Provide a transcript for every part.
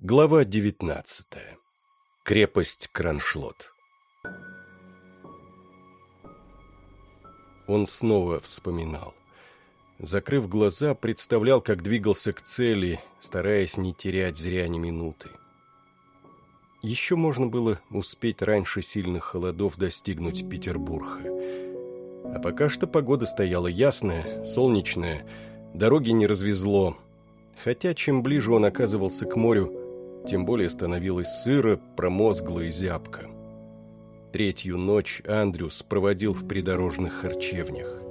Глава девятнадцатая. Крепость Кроншлот. Он снова вспоминал. Закрыв глаза, представлял, как двигался к цели, стараясь не терять зря ни минуты. Еще можно было успеть раньше сильных холодов достигнуть Петербурга. А пока что погода стояла ясная, солнечная, дороги не развезло. Хотя чем ближе он оказывался к морю, тем более становилось сыро, промозгло и зябко. Третью ночь Андрюс проводил в придорожных харчевнях.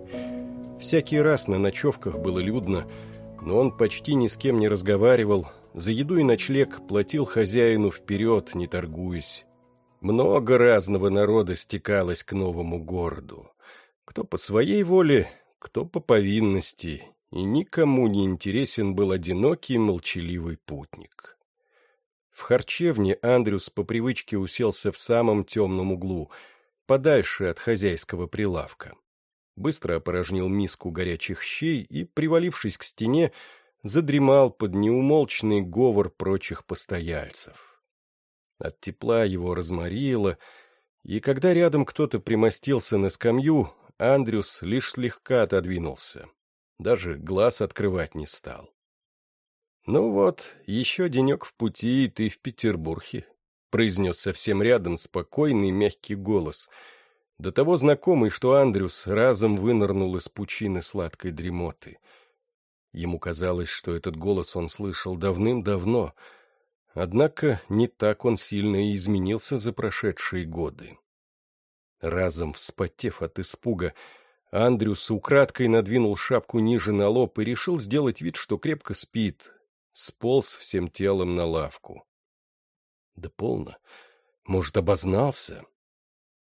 Всякий раз на ночевках было людно, но он почти ни с кем не разговаривал, за еду и ночлег платил хозяину вперед, не торгуясь. Много разного народа стекалось к новому городу. Кто по своей воле, кто по повинности, и никому не интересен был одинокий молчаливый путник. В харчевне Андрюс по привычке уселся в самом темном углу, подальше от хозяйского прилавка. Быстро опорожнил миску горячих щей и, привалившись к стене, задремал под неумолчный говор прочих постояльцев. От тепла его разморило, и когда рядом кто-то примостился на скамью, Андрюс лишь слегка отодвинулся. Даже глаз открывать не стал. «Ну вот, еще денек в пути, и ты в Петербурге», — произнес совсем рядом спокойный мягкий голос, до того знакомый, что Андрюс разом вынырнул из пучины сладкой дремоты — Ему казалось, что этот голос он слышал давным-давно, однако не так он сильно и изменился за прошедшие годы. Разом вспотев от испуга, Андрюс украдкой надвинул шапку ниже на лоб и решил сделать вид, что крепко спит, сполз всем телом на лавку. Да полно. Может, обознался?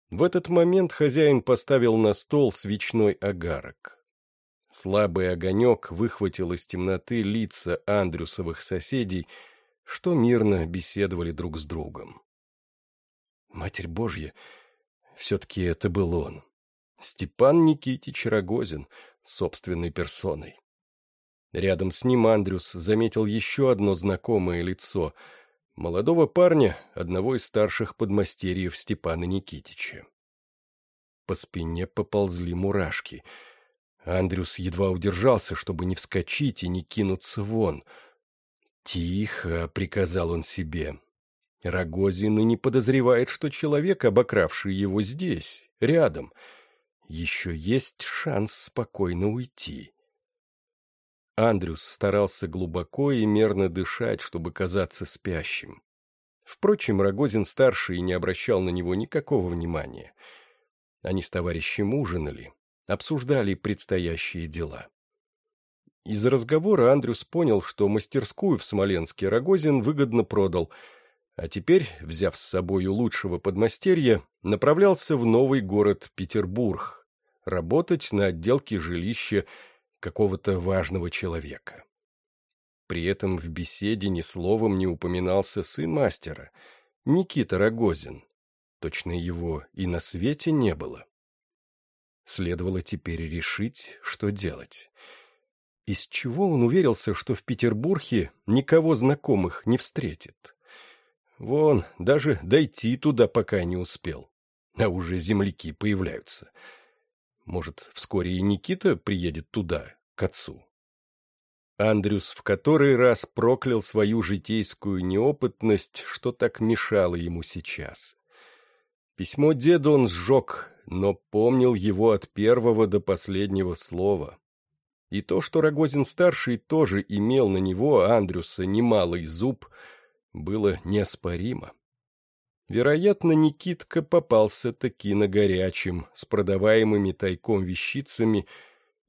В этот момент хозяин поставил на стол свечной огарок. Слабый огонек выхватил из темноты лица Андрюсовых соседей, что мирно беседовали друг с другом. Матерь Божья, все-таки это был он. Степан Никитич Рогозин, собственной персоной. Рядом с ним Андрюс заметил еще одно знакомое лицо — молодого парня, одного из старших подмастерьев Степана Никитича. По спине поползли мурашки — Андрюс едва удержался, чтобы не вскочить и не кинуться вон. «Тихо», — приказал он себе. Рогозин и не подозревает, что человек, обокравший его здесь, рядом. Еще есть шанс спокойно уйти. Андрюс старался глубоко и мерно дышать, чтобы казаться спящим. Впрочем, Рогозин-старший не обращал на него никакого внимания. Они с товарищем ужинали, обсуждали предстоящие дела. Из разговора Андрюс понял, что мастерскую в Смоленске Рогозин выгодно продал, а теперь, взяв с собою лучшего подмастерья, направлялся в новый город Петербург, работать на отделке жилища какого-то важного человека. При этом в беседе ни словом не упоминался сын мастера, Никита Рогозин. Точно его и на свете не было. Следовало теперь решить, что делать. Из чего он уверился, что в Петербурге никого знакомых не встретит? Вон, даже дойти туда пока не успел. А уже земляки появляются. Может, вскоре и Никита приедет туда, к отцу. Андрюс в который раз проклял свою житейскую неопытность, что так мешало ему сейчас. Письмо деда он сжег, но помнил его от первого до последнего слова. И то, что Рогозин-старший тоже имел на него, Андрюса, немалый зуб, было неоспоримо. Вероятно, Никитка попался таки на горячем, с продаваемыми тайком вещицами,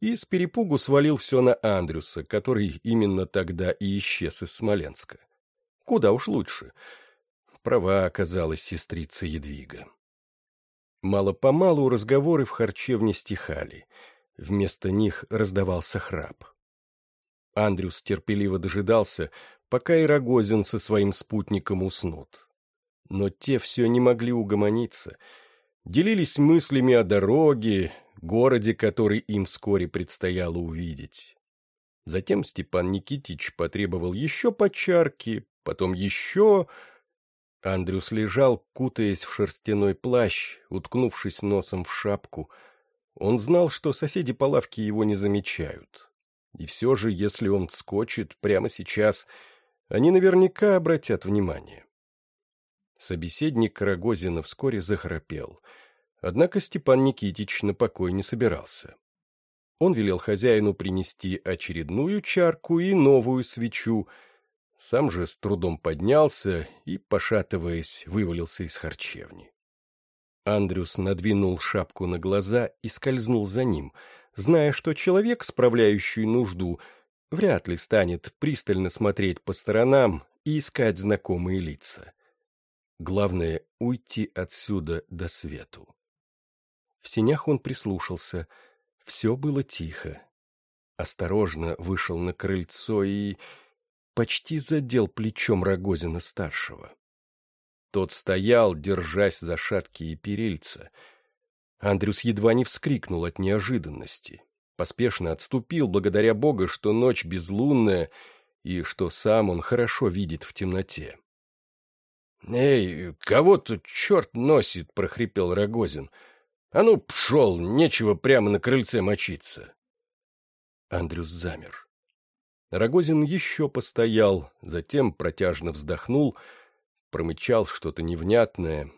и с перепугу свалил все на Андрюса, который именно тогда и исчез из Смоленска. Куда уж лучше. Права оказалась сестрица Едвига. Мало-помалу разговоры в харчевне стихали. Вместо них раздавался храп. Андрюс терпеливо дожидался, пока и Рогозин со своим спутником уснут. Но те все не могли угомониться. Делились мыслями о дороге, городе, который им вскоре предстояло увидеть. Затем Степан Никитич потребовал еще по потом еще... Андрюс лежал, кутаясь в шерстяной плащ, уткнувшись носом в шапку. Он знал, что соседи по лавке его не замечают. И все же, если он скочит прямо сейчас, они наверняка обратят внимание. Собеседник Карагозина вскоре захрапел. Однако Степан Никитич на покой не собирался. Он велел хозяину принести очередную чарку и новую свечу, сам же с трудом поднялся и, пошатываясь, вывалился из харчевни. Андрюс надвинул шапку на глаза и скользнул за ним, зная, что человек, справляющий нужду, вряд ли станет пристально смотреть по сторонам и искать знакомые лица. Главное — уйти отсюда до свету. В сенях он прислушался. Все было тихо. Осторожно вышел на крыльцо и... почти задел плечом Рогозина-старшего. Тот стоял, держась за шаткие перильца. Андрюс едва не вскрикнул от неожиданности. Поспешно отступил, благодаря Бога, что ночь безлунная и что сам он хорошо видит в темноте. «Эй, кого тут черт носит?» — прохрипел Рогозин. «А ну, пшел, нечего прямо на крыльце мочиться». Андрюс замер. Рогозин еще постоял, затем протяжно вздохнул, промычал что-то невнятное.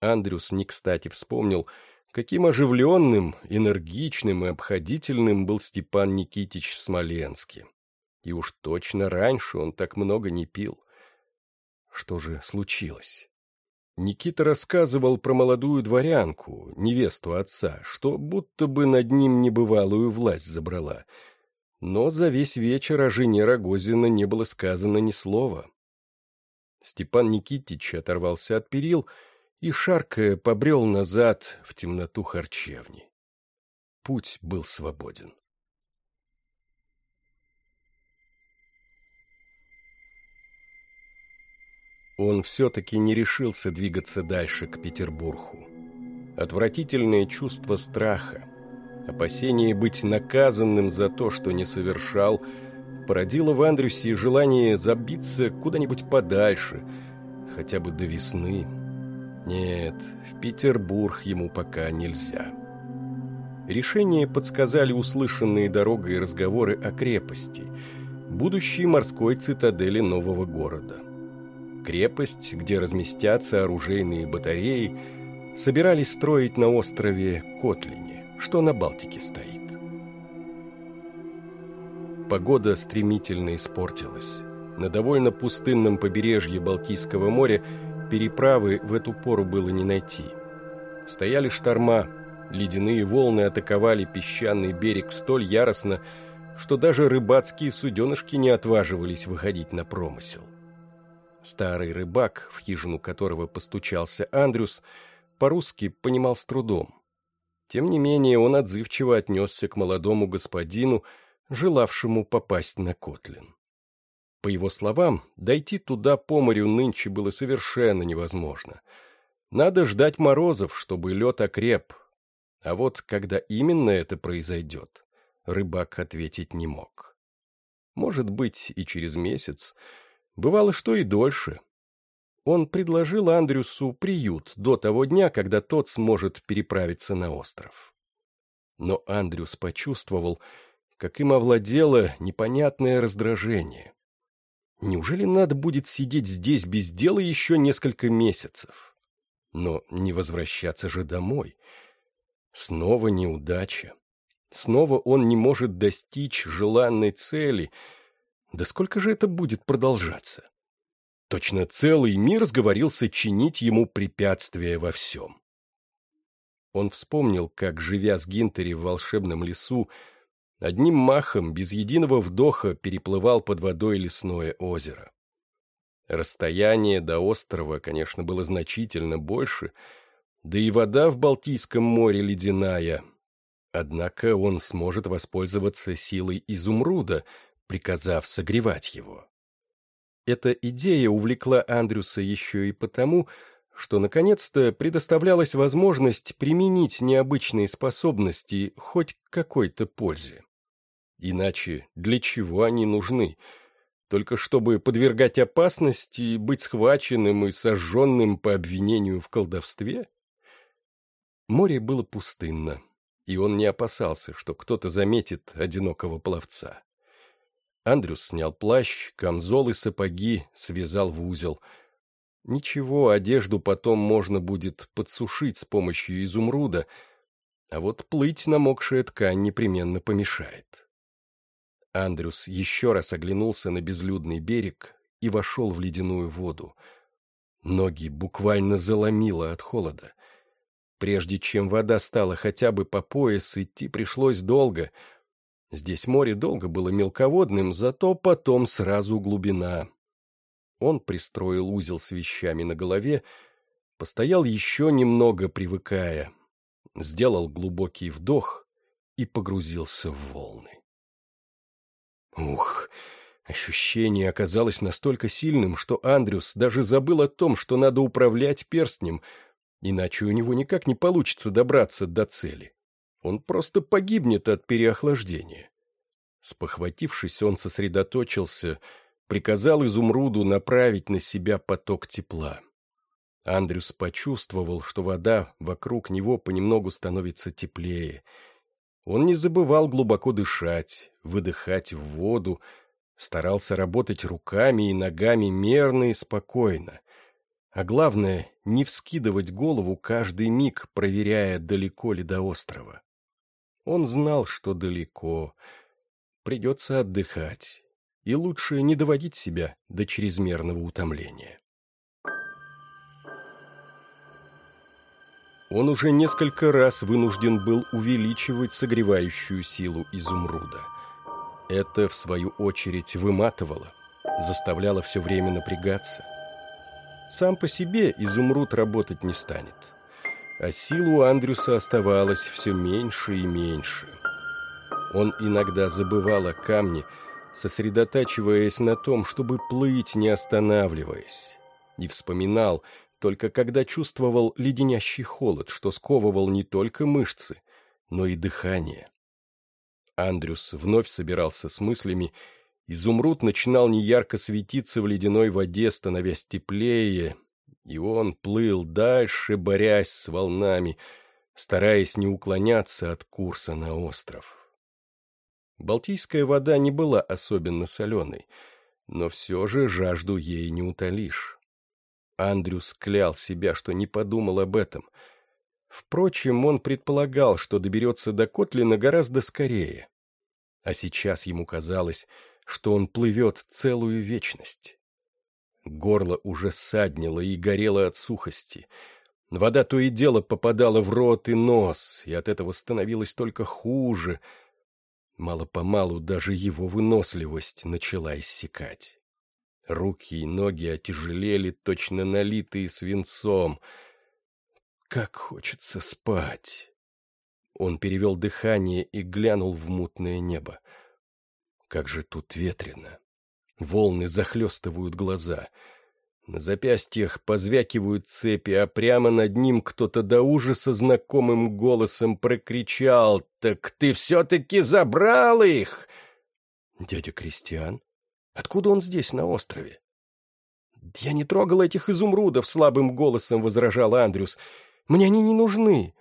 Андрюс не кстати вспомнил, каким оживленным, энергичным и обходительным был Степан Никитич в Смоленске. И уж точно раньше он так много не пил. Что же случилось? Никита рассказывал про молодую дворянку, невесту отца, что будто бы над ним небывалую власть забрала. Но за весь вечер о жене Рогозина не было сказано ни слова. Степан Никитич оторвался от перил и, шаркая, побрел назад в темноту харчевни. Путь был свободен. Он все-таки не решился двигаться дальше к Петербургу. Отвратительное чувство страха, опасение быть наказанным за то, что не совершал, породило в Андрюсе желание забиться куда-нибудь подальше, хотя бы до весны. Нет, в Петербург ему пока нельзя. Решение подсказали услышанные дорогой разговоры о крепости, будущей морской цитадели нового города – Крепость, где разместятся оружейные батареи, собирались строить на острове Котлине, что на Балтике стоит. Погода стремительно испортилась. На довольно пустынном побережье Балтийского моря переправы в эту пору было не найти. Стояли шторма, ледяные волны атаковали песчаный берег столь яростно, что даже рыбацкие суденышки не отваживались выходить на промысел. Старый рыбак, в хижину которого постучался Андрюс, по-русски понимал с трудом. Тем не менее он отзывчиво отнесся к молодому господину, желавшему попасть на Котлин. По его словам, дойти туда по морю нынче было совершенно невозможно. Надо ждать морозов, чтобы лед окреп. А вот когда именно это произойдет, рыбак ответить не мог. Может быть, и через месяц, Бывало, что и дольше. Он предложил Андрюсу приют до того дня, когда тот сможет переправиться на остров. Но Андрюс почувствовал, как им овладело непонятное раздражение. Неужели надо будет сидеть здесь без дела еще несколько месяцев? Но не возвращаться же домой. Снова неудача. Снова он не может достичь желанной цели — да сколько же это будет продолжаться? Точно целый мир сговорился чинить ему препятствия во всем. Он вспомнил, как, живя с Гинтери в волшебном лесу, одним махом, без единого вдоха, переплывал под водой лесное озеро. Расстояние до острова, конечно, было значительно больше, да и вода в Балтийском море ледяная. Однако он сможет воспользоваться силой изумруда, приказав согревать его. Эта идея увлекла Андрюса еще и потому, что наконец-то предоставлялась возможность применить необычные способности хоть к какой-то пользе. Иначе для чего они нужны? только чтобы подвергать опасности, быть схваченным и сожженным по обвинению в колдовстве? Море было пустынно, и он не опасался, что кто-то заметит одинокого пловца. Андрюс снял плащ, камзол и сапоги, связал в узел. Ничего, одежду потом можно будет подсушить с помощью изумруда, а вот плыть намокшая ткань непременно помешает. Андрюс еще раз оглянулся на безлюдный берег и вошел в ледяную воду. Ноги буквально заломило от холода. Прежде чем вода стала хотя бы по пояс, идти пришлось долго. Здесь море долго было мелководным, зато потом сразу глубина. Он пристроил узел с вещами на голове, постоял еще немного, привыкая, сделал глубокий вдох и погрузился в волны. Ух, ощущение оказалось настолько сильным, что Андрюс даже забыл о том, что надо управлять перстнем, иначе у него никак не получится добраться до цели. Он просто погибнет от переохлаждения. Спохватившись, он сосредоточился, приказал изумруду направить на себя поток тепла. Андрюс почувствовал, что вода вокруг него понемногу становится теплее — он не забывал глубоко дышать, выдыхать в воду, старался работать руками и ногами мерно и спокойно. А главное, не вскидывать голову каждый миг, проверяя, далеко ли до острова. Он знал, что далеко. Придется отдыхать, и лучше не доводить себя до чрезмерного утомления. он уже несколько раз вынужден был увеличивать согревающую силу изумруда. Это, в свою очередь, выматывало, заставляло все время напрягаться. Сам по себе изумруд работать не станет, а силу Андрюса оставалось все меньше и меньше. Он иногда забывал о камне, сосредотачиваясь на том, чтобы плыть, не останавливаясь, и вспоминал, только когда чувствовал леденящий холод, что сковывал не только мышцы, но и дыхание. Андрюс вновь собирался с мыслями, изумруд начинал неярко светиться в ледяной воде, становясь теплее, и он плыл дальше, борясь с волнами, стараясь не уклоняться от курса на остров. Балтийская вода не была особенно соленой, но все же жажду ей не утолишь. Андрюс клял себя, что не подумал об этом. Впрочем, он предполагал, что доберется до Котлина гораздо скорее. А сейчас ему казалось, что он плывет целую вечность. Горло уже саднило и горело от сухости. Вода то и дело попадала в рот и нос, и от этого становилось только хуже. Мало-помалу даже его выносливость начала иссякать. Руки и ноги отяжелели, точно налитые свинцом. Как хочется спать. Он перевел дыхание и глянул в мутное небо. Как же тут ветрено. Волны захлестывают глаза. На запястьях позвякивают цепи, а прямо над ним кто-то до ужаса знакомым голосом прокричал «Так ты все-таки забрал их!» «Дядя Кристиан?» Откуда он здесь, на острове? «Я не трогал этих изумрудов», — слабым голосом возражал Андрюс. «Мне они не нужны».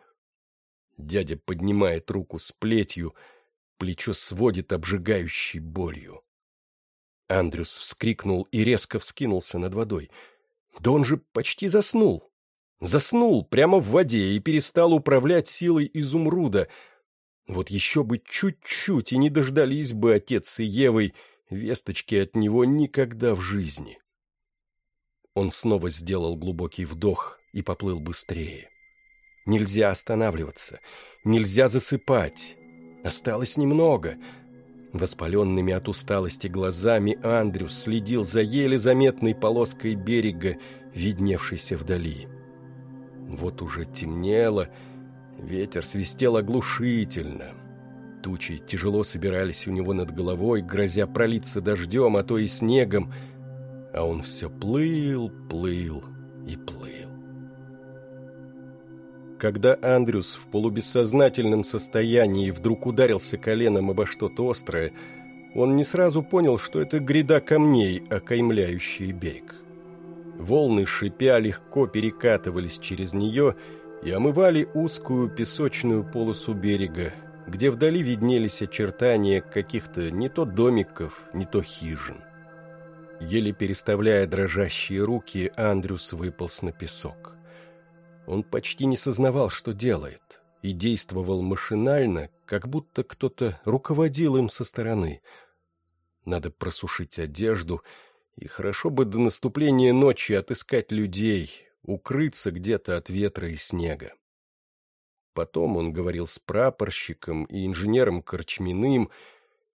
Дядя поднимает руку с плетью, плечо сводит обжигающей болью. Андрюс вскрикнул и резко вскинулся над водой. «Да он же почти заснул!» Заснул прямо в воде и перестал управлять силой изумруда. Вот еще бы чуть-чуть, и не дождались бы отец с Евой, — Весточки от него никогда в жизни. Он снова сделал глубокий вдох и поплыл быстрее. Нельзя останавливаться, нельзя засыпать. Осталось немного. Воспаленными от усталости глазами Андрюс следил за еле заметной полоской берега, видневшейся вдали. Вот уже темнело, ветер свистел оглушительно — Тучи тяжело собирались у него над головой, грозя пролиться дождем, а то и снегом, а он все плыл, плыл и плыл. Когда Андрюс в полубессознательном состоянии вдруг ударился коленом обо что-то острое, он не сразу понял, что это гряда камней, окаймляющие берег. Волны, шипя, легко перекатывались через нее и омывали узкую песочную полосу берега, где вдали виднелись очертания каких-то не то домиков, не то хижин. Еле переставляя дрожащие руки, Андрюс выполз на песок. Он почти не сознавал, что делает, и действовал машинально, как будто кто-то руководил им со стороны. Надо просушить одежду, и хорошо бы до наступления ночи отыскать людей, укрыться где-то от ветра и снега. Потом он говорил с прапорщиком и инженером Корчминым,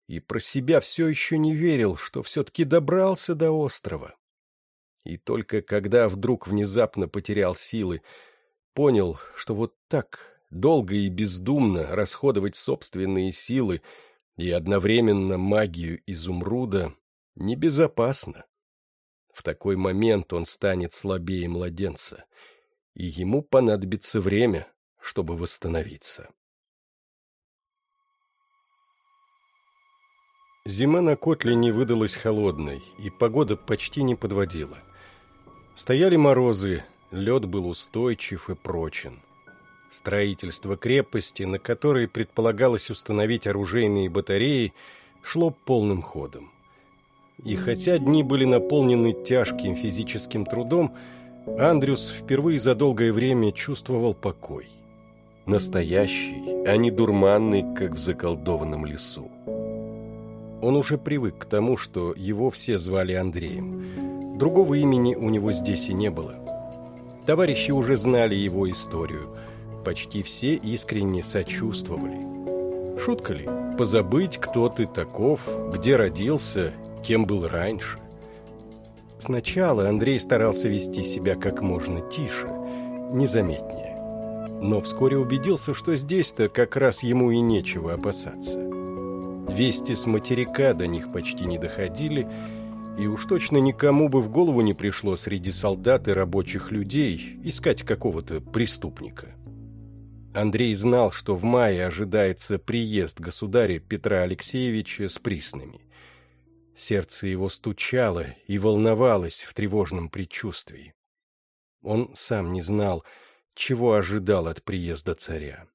и про себя все еще не верил, что все-таки добрался до острова. И только когда вдруг внезапно потерял силы, понял, что вот так долго и бездумно расходовать собственные силы и одновременно магию изумруда небезопасно. В такой момент он станет слабее младенца, и ему понадобится время, чтобы восстановиться. Зима на Котлине выдалась холодной, и погода почти не подводила. Стояли морозы, лед был устойчив и прочен. Строительство крепости, на которой предполагалось установить оружейные батареи, шло полным ходом. И хотя дни были наполнены тяжким физическим трудом, Андрюс впервые за долгое время чувствовал покой. Настоящий, а не дурманный, как в заколдованном лесу. Он уже привык к тому, что его все звали Андреем. Другого имени у него здесь и не было. Товарищи уже знали его историю. Почти все искренне сочувствовали. Шутка ли? Позабыть, кто ты таков, где родился, кем был раньше. Сначала Андрей старался вести себя как можно тише, незаметнее. Но вскоре убедился, что здесь-то как раз ему и нечего опасаться. Вести с материка до них почти не доходили, и уж точно никому бы в голову не пришло среди солдат и рабочих людей искать какого-то преступника. Андрей знал, что в мае ожидается приезд государя Петра Алексеевича с приснами. Сердце его стучало и волновалось в тревожном предчувствии. Он сам не знал, чего ожидал от приезда царя.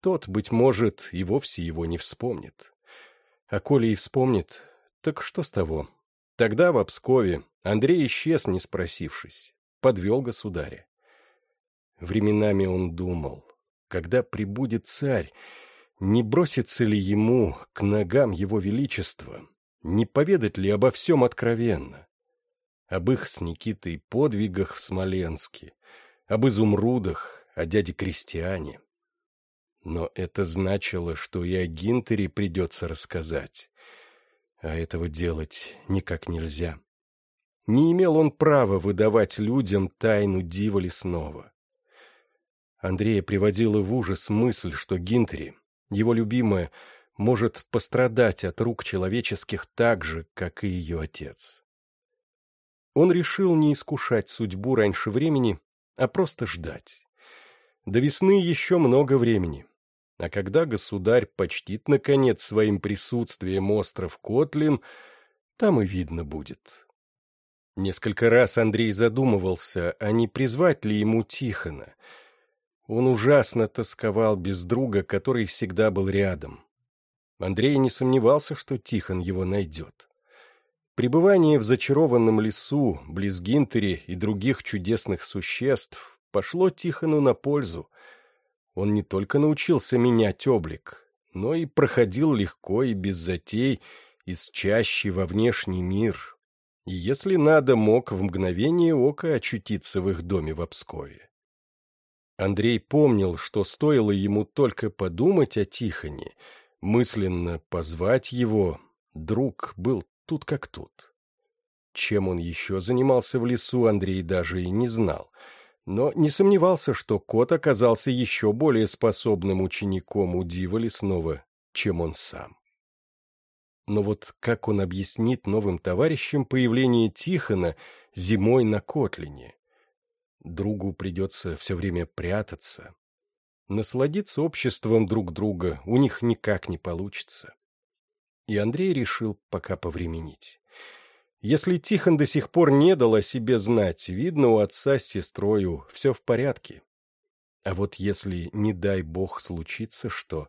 Тот, быть может, и вовсе его не вспомнит. А коли и вспомнит, так что с того? Тогда в Обскове Андрей исчез, не спросившись, подвел государя. Временами он думал, когда прибудет царь, не бросится ли ему к ногам его величества, не поведать ли обо всем откровенно? Об их с Никитой подвигах в Смоленске, об изумрудах, о дяде Крестьяне. Но это значило, что и о Гинтере придется рассказать. А этого делать никак нельзя. Не имел он права выдавать людям тайну дива лесного. Андрея приводила в ужас мысль, что Гинтери, его любимая, может пострадать от рук человеческих так же, как и ее отец. Он решил не искушать судьбу раньше времени, а просто ждать. До весны еще много времени. А когда государь почтит, наконец, своим присутствием остров Котлин, там и видно будет. Несколько раз Андрей задумывался, а не призвать ли ему Тихона. Он ужасно тосковал без друга, который всегда был рядом. Андрей не сомневался, что Тихон его найдет. Пребывание в зачарованном лесу, близ Гинтери и других чудесных существ пошло Тихону на пользу — он не только научился менять облик, но и проходил легко и без затей из чащи во внешний мир, и, если надо, мог в мгновение ока очутиться в их доме в Обскове. Андрей помнил, что стоило ему только подумать о Тихоне, мысленно позвать его, друг был тут как тут. Чем он еще занимался в лесу, Андрей даже и не знал — но не сомневался, что кот оказался еще более способным учеником у Дива Лесного, чем он сам. Но вот как он объяснит новым товарищам появление Тихона зимой на Котлине? Другу придется все время прятаться. Насладиться обществом друг друга у них никак не получится. и Андрей решил пока повременить. Если Тихон до сих пор не дал о себе знать, видно, у отца с сестрою все в порядке. А вот если, не дай бог, случится что,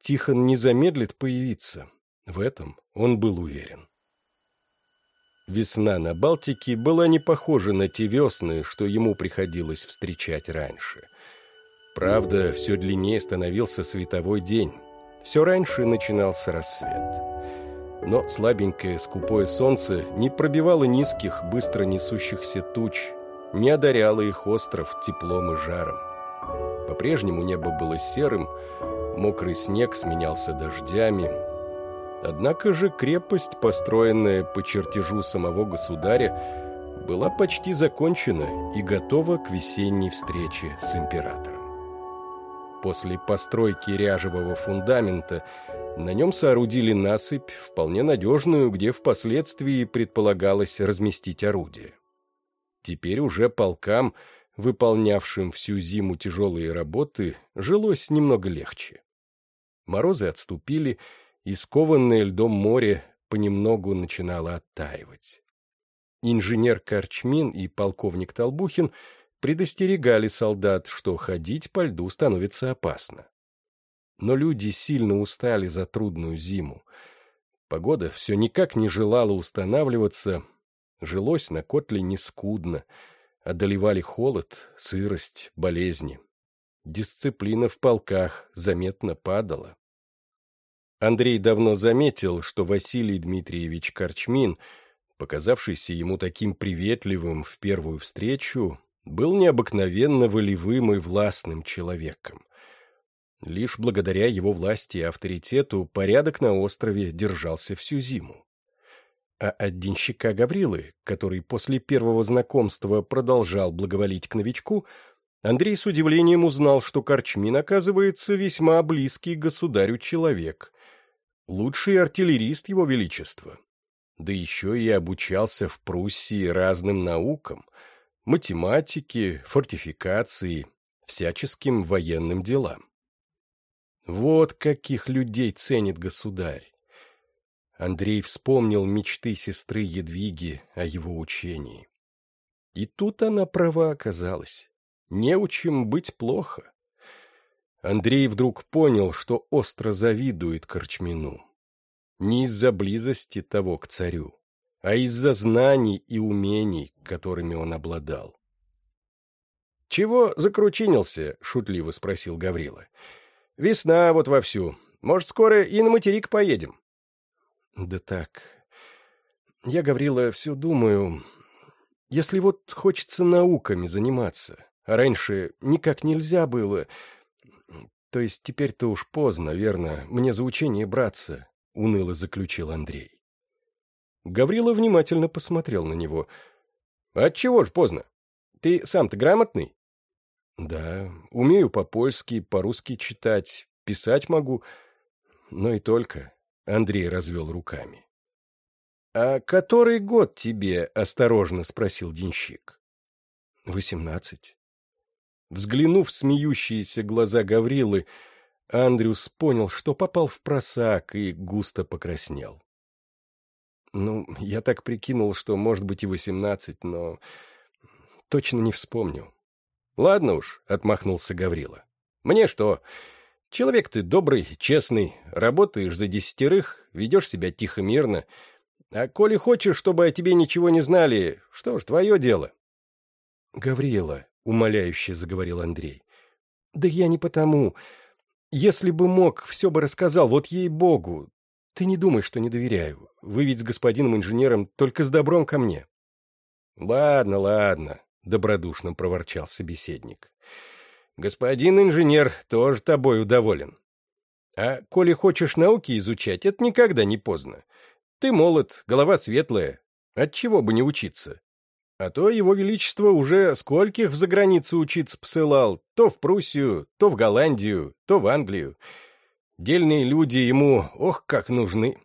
Тихон не замедлит появиться. В этом он был уверен. Весна на Балтике была не похожа на те весны, что ему приходилось встречать раньше. Правда, все длиннее становился световой день. Все раньше начинался рассвет. Но слабенькое скупое солнце не пробивало низких, быстро несущихся туч, не одаряло их остров теплом и жаром. По-прежнему небо было серым, мокрый снег сменялся дождями. Однако же крепость, построенная по чертежу самого государя, была почти закончена и готова к весенней встрече с императором. После постройки ряжевого фундамента на нем соорудили насыпь, вполне надежную, где впоследствии предполагалось разместить орудие. Теперь уже полкам – выполнявшим всю зиму тяжелые работы, жилось немного легче. Морозы отступили, и скованное льдом море понемногу начинало оттаивать. Инженер Корчмин и полковник Толбухин предостерегали солдат, что ходить по льду становится опасно. Но люди сильно устали за трудную зиму. Погода все никак не желала устанавливаться, жилось на котле нескудно — одолевали холод, сырость, болезни. Дисциплина в полках заметно падала. Андрей давно заметил, что Василий Дмитриевич Корчмин, показавшийся ему таким приветливым в первую встречу, был необыкновенно волевым и властным человеком. Лишь благодаря его власти и авторитету порядок на острове держался всю зиму а от денщика Гаврилы, который после первого знакомства продолжал благоволить к новичку, Андрей с удивлением узнал, что Корчмин, оказывается, весьма близкий государю человек, лучший артиллерист его величества. Да еще и обучался в Пруссии разным наукам, математике, фортификации, всяческим военным делам. Вот каких людей ценит государь. Андрей вспомнил мечты сестры Едвиги о его учении. И тут она права оказалась. Неучим быть плохо. Андрей вдруг понял, что остро завидует Корчмину. Не из-за близости того к царю, а из-за знаний и умений, которыми он обладал. «Чего закручинился?» — шутливо спросил Гаврила. «Весна вот вовсю. Может, скоро и на материк поедем?» Да так. Я, Гаврила, все думаю, если вот хочется науками заниматься, а раньше никак нельзя было, то есть теперь-то уж поздно, верно, мне за учение браться, — уныло заключил Андрей. Гаврила внимательно посмотрел на него. — Отчего ж поздно? Ты сам-то грамотный? — Да, умею по-польски, по-русски читать, писать могу, но и только. Андрей развел руками. «А который год тебе?» — осторожно спросил денщик. «Восемнадцать». Взглянув в смеющиеся глаза Гаврилы, Андрюс понял, что попал в просак и густо покраснел. «Ну, я так прикинул, что, может быть, и восемнадцать, но точно не вспомню». «Ладно уж», — отмахнулся Гаврила. «Мне что? Человек ты добрый, честный, работаешь за десятерых, ведешь себя тихо-мирно. А коли хочешь, чтобы о тебе ничего не знали, что ж, твое дело. — Гавриила, — умоляюще заговорил Андрей, — да я не потому. Если бы мог, все бы рассказал, вот ей-богу. Ты не думай, что не доверяю. Вы ведь с господином инженером только с добром ко мне. — Ладно, ладно, — добродушно проворчал собеседник. Господин инженер тоже тобой удоволен. А коли хочешь науки изучать, это никогда не поздно. Ты молод, голова светлая. Отчего бы не учиться? А то его величество уже скольких в заграницу учиться посылал, то в Пруссию, то в Голландию, то в Англию. Дельные люди ему, ох, как нужны.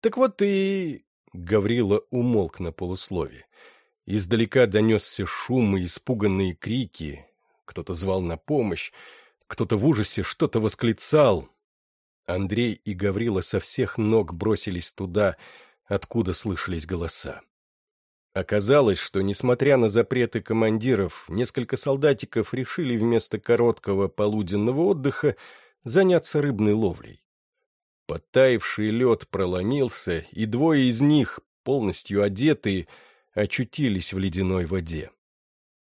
Так вот ты... Гаврила умолк на полуслове. Издалека донесся шум и испуганные крики, кто-то звал на помощь, кто-то в ужасе что-то восклицал. Андрей и Гаврила со всех ног бросились туда, откуда слышались голоса. Оказалось, что, несмотря на запреты командиров, несколько солдатиков решили вместо короткого полуденного отдыха заняться рыбной ловлей. Подтаивший лед проломился, и двое из них, полностью одетые, очутились в ледяной воде.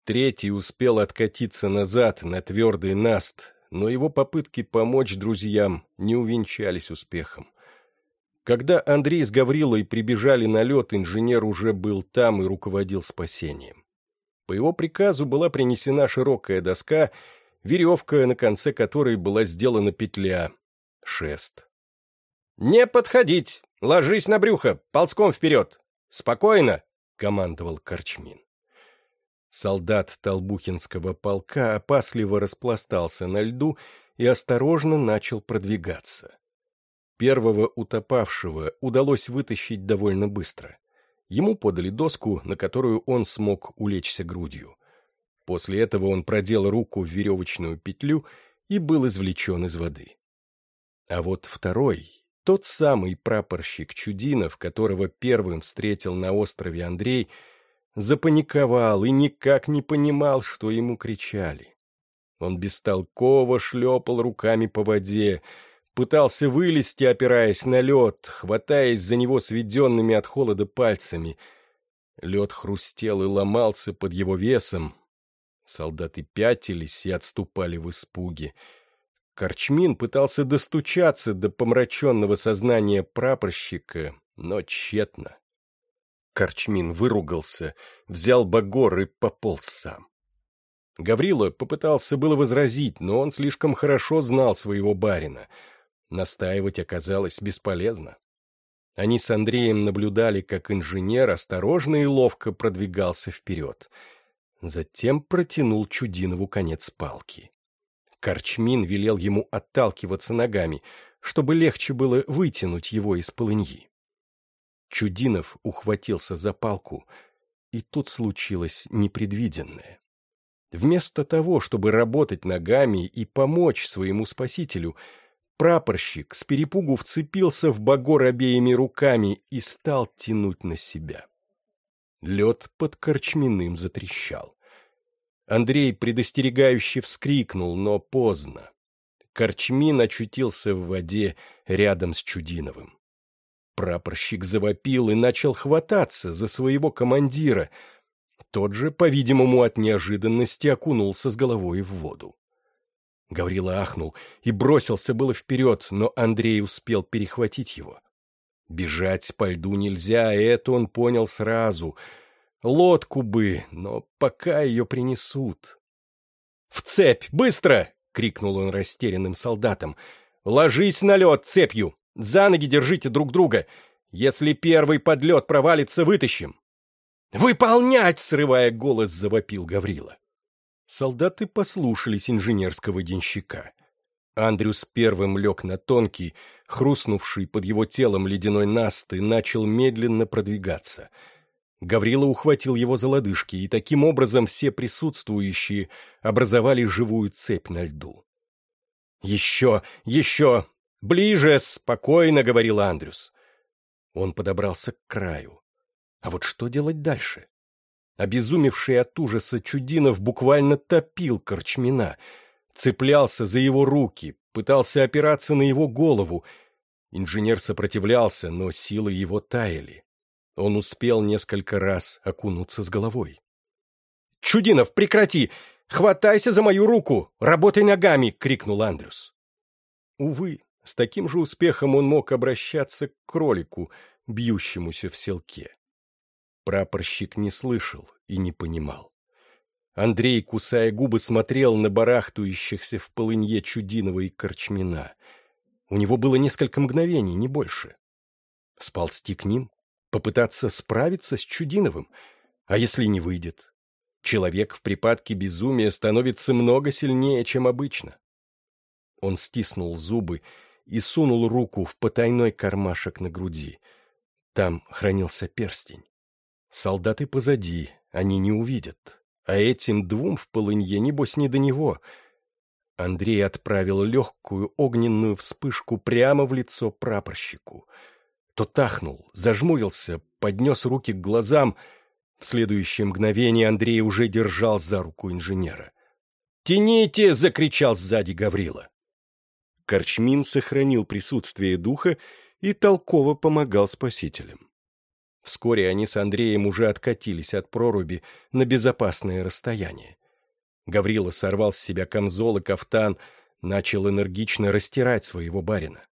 Третий успел откатиться назад на твердый наст, но его попытки помочь друзьям не увенчались успехом. Когда Андрей с Гаврилой прибежали на лед, инженер уже был там и руководил спасением. По его приказу была принесена широкая доска, веревка, на конце которой была сделана петля, шест. «Не подходить! Ложись на брюхо! Ползком вперед! Спокойно!» — командовал Корчмин. Солдат Толбухинского полка опасливо распластался на льду и осторожно начал продвигаться. Первого утопавшего удалось вытащить довольно быстро. Ему подали доску, на которую он смог улечься грудью. После этого он продел руку в веревочную петлю и был извлечен из воды. А вот второй, тот самый прапорщик Чудинов, которого первым встретил на острове Андрей, запаниковал и никак не понимал, что ему кричали. Он бестолково шлепал руками по воде, пытался вылезти, опираясь на лед, хватаясь за него сведенными от холода пальцами. Лед хрустел и ломался под его весом. Солдаты пятились и отступали в испуге. Корчмин пытался достучаться до помраченного сознания прапорщика, но тщетно. Корчмин выругался, взял багор и пополз сам. Гаврила попытался было возразить, но он слишком хорошо знал своего барина — Настаивать оказалось бесполезно. Они с Андреем наблюдали, как инженер осторожно и ловко продвигался вперед. Затем протянул Чудинову конец палки. Корчмин велел ему отталкиваться ногами, чтобы легче было вытянуть его из полыньи. Чудинов ухватился за палку, и тут случилось непредвиденное. Вместо того, чтобы работать ногами и помочь своему спасителю — Прапорщик с перепугу вцепился в багор обеими руками и стал тянуть на себя. Лед под корчменным затрещал. Андрей предостерегающе вскрикнул, но поздно. Корчмин очутился в воде рядом с Чудиновым. Прапорщик завопил и начал хвататься за своего командира. Тот же, по-видимому, от неожиданности окунулся с головой в воду. Гаврила ахнул и бросился было вперед, но Андрей успел перехватить его. Бежать по льду нельзя, это он понял сразу. Лодку бы, но пока ее принесут. «В цепь! Быстро!» — крикнул он растерянным солдатам. «Ложись на лед цепью! За ноги держите друг друга! Если первый подлет провалится, вытащим!» «Выполнять!» — срывая голос, завопил Гаврила. Солдаты послушались инженерского денщика. Андрюс первым лег на тонкий, хрустнувший под его телом ледяной наст и начал медленно продвигаться. Гаврила ухватил его за лодыжки, и таким образом все присутствующие образовали живую цепь на льду. «Еще! Еще! Ближе! Спокойно!» — говорил Андрюс. Он подобрался к краю. А вот что делать дальше? Обезумевший от ужаса Чудинов буквально топил Корчмина, цеплялся за его руки, пытался опираться на его голову. Инженер сопротивлялся, но силы его таяли. Он успел несколько раз окунуться с головой. «Чудинов, прекрати! Хватайся за мою руку! Работай ногами!» — крикнул Андрюс. Увы, с таким же успехом он мог обращаться к кролику, бьющемуся в селке. Прапорщик не слышал и не понимал. Андрей, кусая губы, смотрел на барахтующихся в полынье Чудинова и Корчмина. У него было несколько мгновений, не больше. Сползти к ним? Попытаться справиться с Чудиновым? А если не выйдет? Человек в припадке безумия становится много сильнее, чем обычно. Он стиснул зубы и сунул руку в потайной кармашек на груди. Там хранился перстень. Солдаты позади, они не увидят. А этим двум в полынье, небось, не до него. Андрей отправил легкую огненную вспышку прямо в лицо прапорщику. Тот тахнул, зажмурился, поднес руки к глазам. В следующее мгновение Андрей уже держал за руку инженера. «Тяните!» — закричал сзади Гаврила. Корчмин сохранил присутствие духа и толково помогал спасителям. Вскоре они с Андреем уже откатились от проруби на безопасное расстояние. Гаврила сорвал с себя камзол и кафтан, начал энергично растирать своего барина.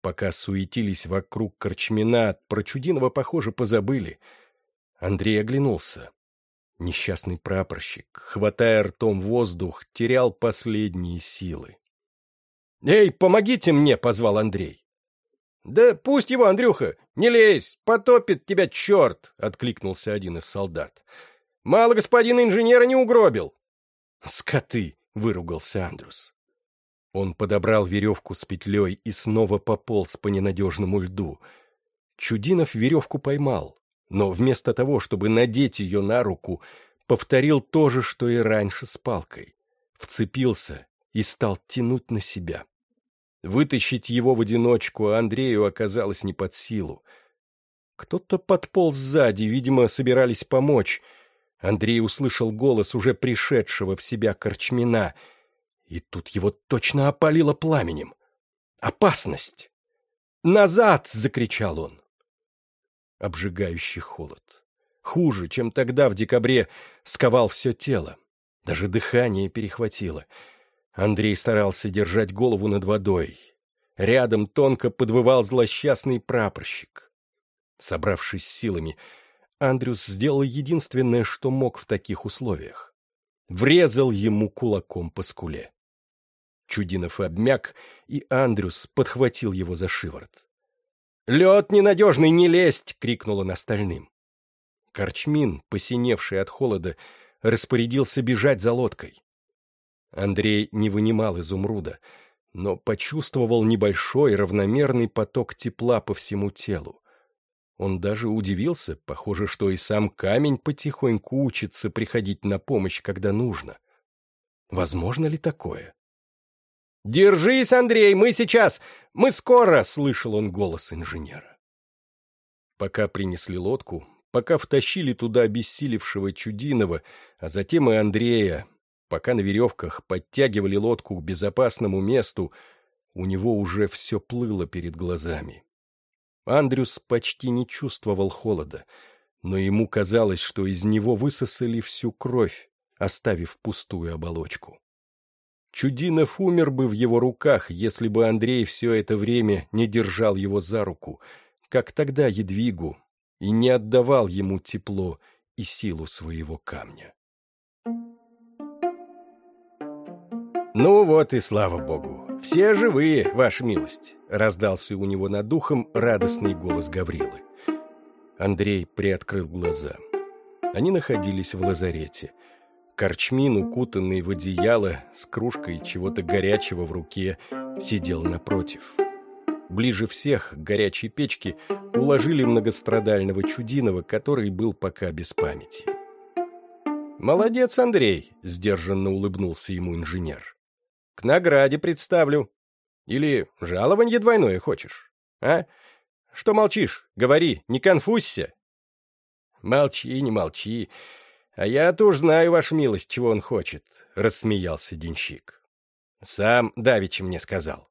Пока суетились вокруг Корчмина, про Чудинова, похоже, позабыли. Андрей оглянулся. Несчастный прапорщик, хватая ртом воздух, терял последние силы. «Эй, помогите мне!» — позвал Андрей. «Да пусть его, Андрюха! Не лезь! Потопит тебя черт!» — откликнулся один из солдат. «Мало господина инженера не угробил!» «Скоты!» — выругался Андрюс. Он подобрал веревку с петлей и снова пополз по ненадежному льду. Чудинов веревку поймал, но вместо того, чтобы надеть ее на руку, повторил то же, что и раньше с палкой. Вцепился и стал тянуть на себя. Вытащить его в одиночку Андрею оказалось не под силу. Кто-то подполз сзади, видимо, собирались помочь. Андрей услышал голос уже пришедшего в себя Корчмина, и тут его точно опалило пламенем. «Опасность!» «Назад!» — закричал он. Обжигающий холод. Хуже, чем тогда в декабре, сковал все тело. Даже дыхание перехватило — Андрей старался держать голову над водой. Рядом тонко подвывал злосчастный прапорщик. Собравшись силами, Андрюс сделал единственное, что мог в таких условиях. Врезал ему кулаком по скуле. Чудинов обмяк, и Андрюс подхватил его за шиворот. «Лед ненадежный, не лезть!» — крикнул он остальным. Корчмин, посиневший от холода, распорядился бежать за лодкой. Андрей не вынимал изумруда, но почувствовал небольшой равномерный поток тепла по всему телу. Он даже удивился, похоже, что и сам камень потихоньку учится приходить на помощь, когда нужно. Возможно ли такое? «Держись, Андрей, мы сейчас! Мы скоро!» — слышал он голос инженера. Пока принесли лодку, пока втащили туда обессилевшего Чудинова, а затем и Андрея, Пока на веревках подтягивали лодку к безопасному месту, у него уже все плыло перед глазами. Андрюс почти не чувствовал холода, но ему казалось, что из него высосали всю кровь, оставив пустую оболочку. Чудинов умер бы в его руках, если бы Андрей все это время не держал его за руку, как тогда Едвигу, и не отдавал ему тепло и силу своего камня. «Ну вот и слава богу! Все живые, ваша милость!» — раздался у него над духом радостный голос Гаврилы. Андрей приоткрыл глаза. Они находились в лазарете. Корчмин, укутанный в одеяло, с кружкой чего-то горячего в руке, сидел напротив. Ближе всех к горячей печке уложили многострадального Чудинова, который был пока без памяти. «Молодец, Андрей!» — сдержанно улыбнулся ему инженер. К награде представлю. Или жалование двойное хочешь? А? Что молчишь? Говори, не конфузься. Молчи, не молчи. А я-то уж знаю, ваша милость, чего он хочет, — рассмеялся денщик. Сам Давичи мне сказал.